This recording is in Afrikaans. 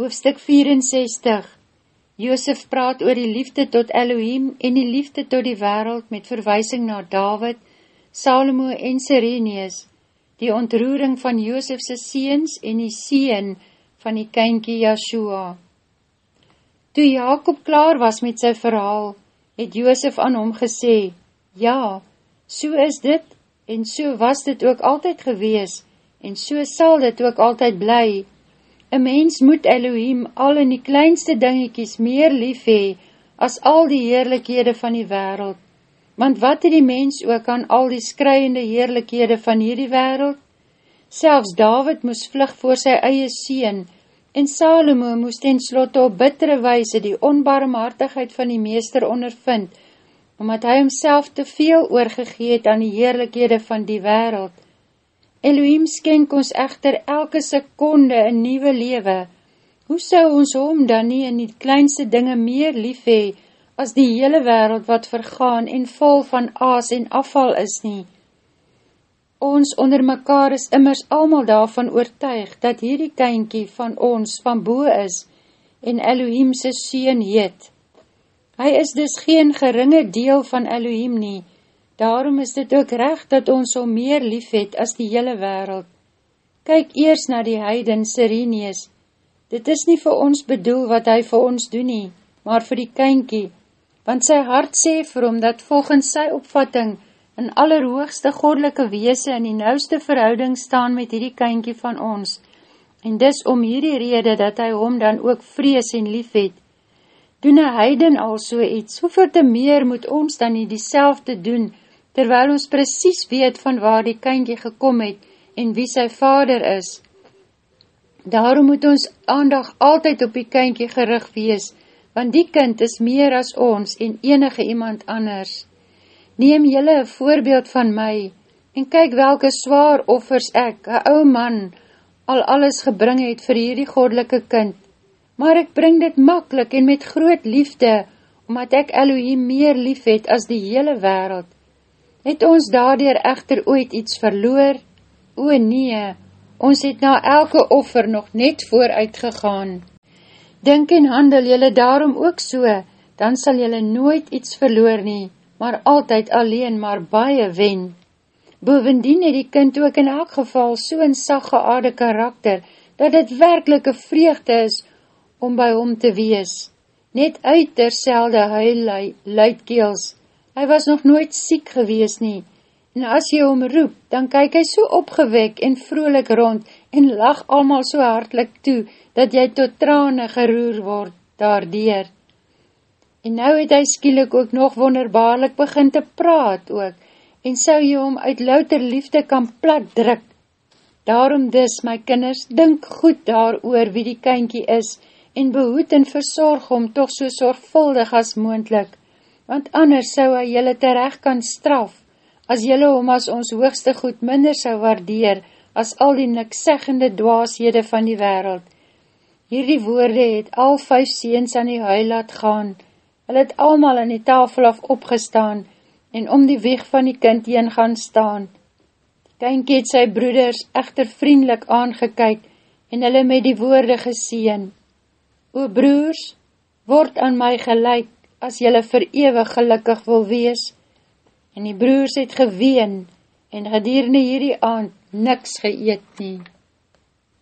Hoofstuk 64 Joosef praat oor die liefde tot Elohim en die liefde tot die wereld met verwysing na David, Salomo en Sireneus, die ontroering van Joosefse seens en die seen van die kynkie Yahshua. Toe Jacob klaar was met sy verhaal, het Joosef aan hom gesê, Ja, so is dit en so was dit ook altyd gewees en so sal dit ook altyd bly, Een mens moet Elohim al in die kleinste dingetjies meer lief hee as al die heerlikhede van die wereld. Want wat het die mens ook aan al die skryende heerlikhede van hierdie wereld? Selfs David moes vlug voor sy eie sien en Salomo moes ten slotte op bittere wijse die onbarmhartigheid van die meester ondervind, omdat hy homself te veel oorgegeet aan die heerlikhede van die wereld. Elohim skenk ons echter elke sekonde een nieuwe lewe. Hoe sou ons hom dan nie in die kleinste dinge meer lief hee, as die hele wereld wat vergaan en vol van aas en afval is nie? Ons onder mekaar is immers almal daarvan oortuig, dat hierdie kynkie van ons van boe is, en Elohim sy sien heet. Hy is dus geen geringe deel van Elohim nie, Daarom is dit ook recht dat ons om meer lief het as die hele wereld. Kyk eers na die heiden Sireneus. Dit is nie vir ons bedoel wat hy vir ons doen nie, maar vir die kynkie, want sy hart sê vir hom dat volgens sy opvatting in allerhoogste godelike weese in die nouste verhouding staan met hierdie kynkie van ons, en dis om hierdie rede dat hy hom dan ook vrees en lief het. Doen een heiden al so iets, hoeveel te meer moet ons dan nie die doen, terwyl ons precies weet van waar die kindje gekom het en wie sy vader is. Daarom moet ons aandag altyd op die kindje gerig wees, want die kind is meer as ons en enige iemand anders. Neem jylle een voorbeeld van my, en kyk welke zwaar offers ek, een ou man, al alles gebring het vir hierdie godelike kind. Maar ek bring dit makkelijk en met groot liefde, omdat ek Elohim meer lief het as die hele wereld. Het ons daardoor echter ooit iets verloor? O nee, ons het na elke offer nog net vooruit gegaan. Dink en handel jylle daarom ook so, dan sal jylle nooit iets verloor nie, maar altyd alleen maar baie wen. Bovendien het die kind ook in elk geval so een saggeaarde karakter, dat het werkelike vreugde is om by hom te wees. Net uit terselde huil luidkeels, Hy was nog nooit siek gewees nie, en as jy hom roep, dan kyk hy so opgewek en vrolik rond, en lach almal so hartlik toe, dat jy tot trane geroer word daardier. En nou het hy skielik ook nog wonderbaarlik begin te praat ook, en sou jy hom uit louter liefde kan plat druk. Daarom dis, my kinders, dink goed daar oor wie die kynkie is, en behoed en verzorg hom toch so sorgvuldig as moendlik want anders sou hy jylle terecht kan straf, as jylle om as ons hoogste goed minder sou waardeer, as al die nikseggende dwaashede van die wereld. Hierdie woorde het al vijf seens aan die huil laat gaan, hy het almal aan die tafel af opgestaan, en om die weg van die kind heen gaan staan. Kynkie het sy broeders echter vriendelik aangekyk, en hulle met die woorde geseen, O broers, word aan my gelijk, as jylle vir ewig gelukkig wil wees. En die broers het geween, en gedierende hierdie aand niks geëet nie.